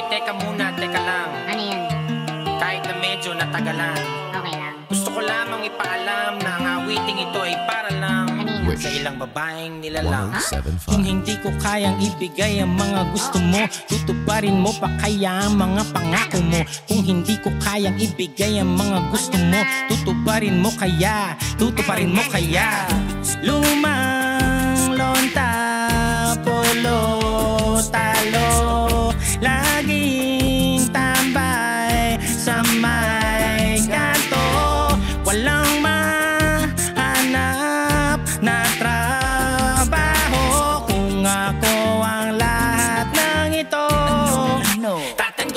Hoy, teka muna, teka lang. Ano yan? Kahit na medyo natagalan. Okay lang. Gusto ko lamang ipaalam na ang awiting ito ay para lang Kanino? sa ilang babaeng nilalang. 1075. Kung hindi ko kayang ibigay ang mga gusto mo Tutuparin mo pa kaya ang mga pangako mo Kung hindi ko kayang ibigay ang mga gusto mo Tutuparin mo kaya, tutuparin mo kaya Lumang lonta,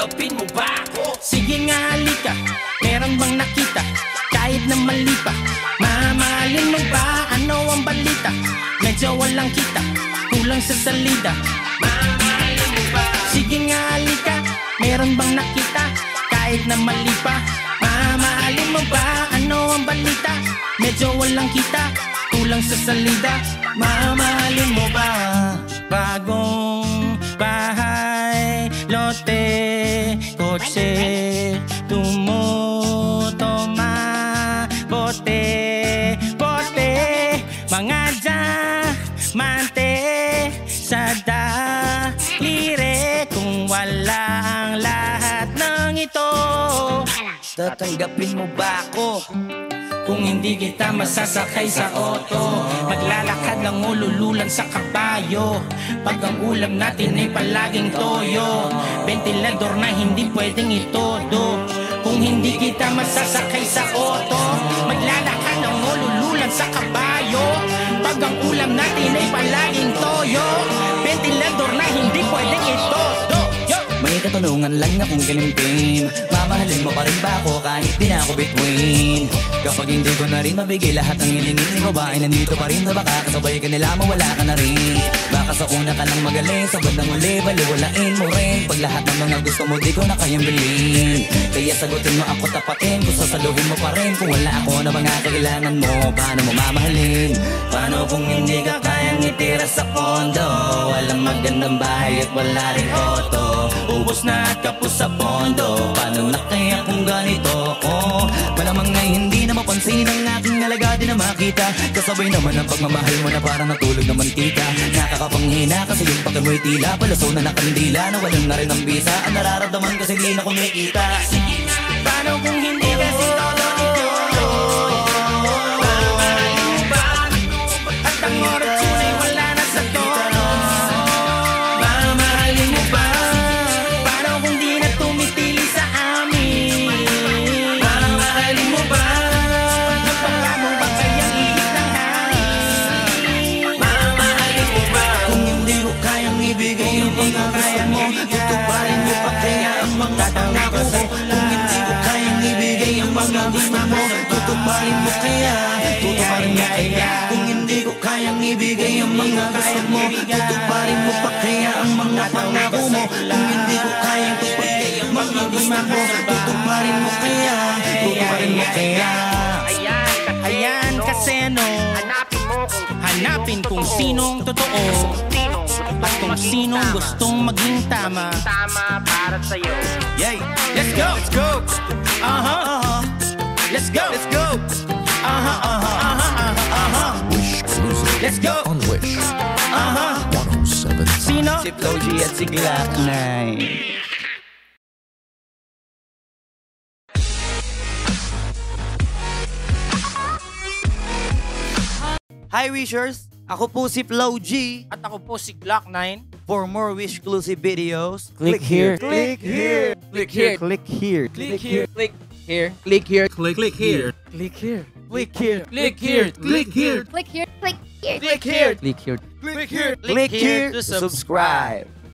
Tatanggapin mo ba ako? Sige nga halika, meron bang nakita? Kahit na mali pa Mamahalin mo ba? Ano ang balita? Medyo walang kita, kulang sa salida Mamahalin mo ba? Sige nga halika, meron bang nakita? Kahit na mali pa Mamahalin mo ba? Ano ang balita? Medyo walang kita, kulang sa salida Mamahalin mo ba? Bagong kotse, tumutoma, bote, bote, mga diamante sa daliri kung wala ang lahat ng ito. Tatanggapin mo ba ako? Kung hindi kita masasakay sa auto Maglalakad ng ulululan sa kabayo. Pag ang ulam natin ay palaging toyo Ventilador na hindi pwedeng itodo. Kung hindi kita masasakay sa auto Maglalakad ng ulululan sa kabayo. Pag ang ulam natin ay palaging toyo Ventilador na hindi pwedeng itodo! May katanungan lang akong Mamahalin mo pa rin ba ako kahit di na ako between? Kapag hindi ko na rin mabigay lahat ng hilingin Ikaw ba ay nandito pa rin na baka. Kasabay ka nila mawala ka na rin Baka sa una ka lang magaling Sa bandang uli baliwalain mo rin. Pag lahat ng mga gusto mo di ko na kayang bilhin. Kaya sagutin mo ako tapatin Kung sasaluhin mo pa rin. Kung wala ako na mga kailangan mo? Paano mo mamahalin? Paano kung hindi ka kayang itira sa kondo Walang magandang bahay at wala rin auto. Ubus na at kapos sa pondo. Paano na kaya kung ganito ko Malamang ngay hindi na mapansin Ang aking halaga di na makita. Kasabay naman ang pagmamahal mo na parang natulog na mantika Nakakapanghina kasi yung pagka mo'y tila Palaso na nakandila na walang na rin ang bisa. Ang nararamdaman kasi di na kumikita Paano kung hindi kasi ibigay ang mga kaya mo. Tutuparin mo pa kaya ang mga pangako ko. Kung hindi ko kayang ibigay ang mga gusto mo Tutuparin mo kaya. Tutuparin mo kaya. Kung hindi ko kayang ibigay ang mga gusto mo Tutuparin mo pa kaya ang mga pangako mo Kung hindi ko kayang ibigay ang mga gusto mo Tutuparin mo kaya. Tutuparin mo kaya. Ayan, ayan kasi ano Hanapin Hanapin kung sinong totoo At kung sinong gustong maging tama tama para sa'yo. Yay! Let's go! Let's go! Uh-huh, uh-huh Let's go! Let's go! Uh-huh, uh-huh, uh-huh, uh-huh, Wish Cruiser Let's go! on Wish Uh-huh 1075. Sino? Si Flo G at si Glock 9 Hi Wishers! Ako po si Flo G. At ako po si Glock 9 For more Wish exclusive videos, Click here. Click here. Click here. Click here. Click here. Click here. Click here. Click click here. Click here. Click here. Click here. Click here. Click here, click here. Click here. Click here. Click here. Click here to subscribe.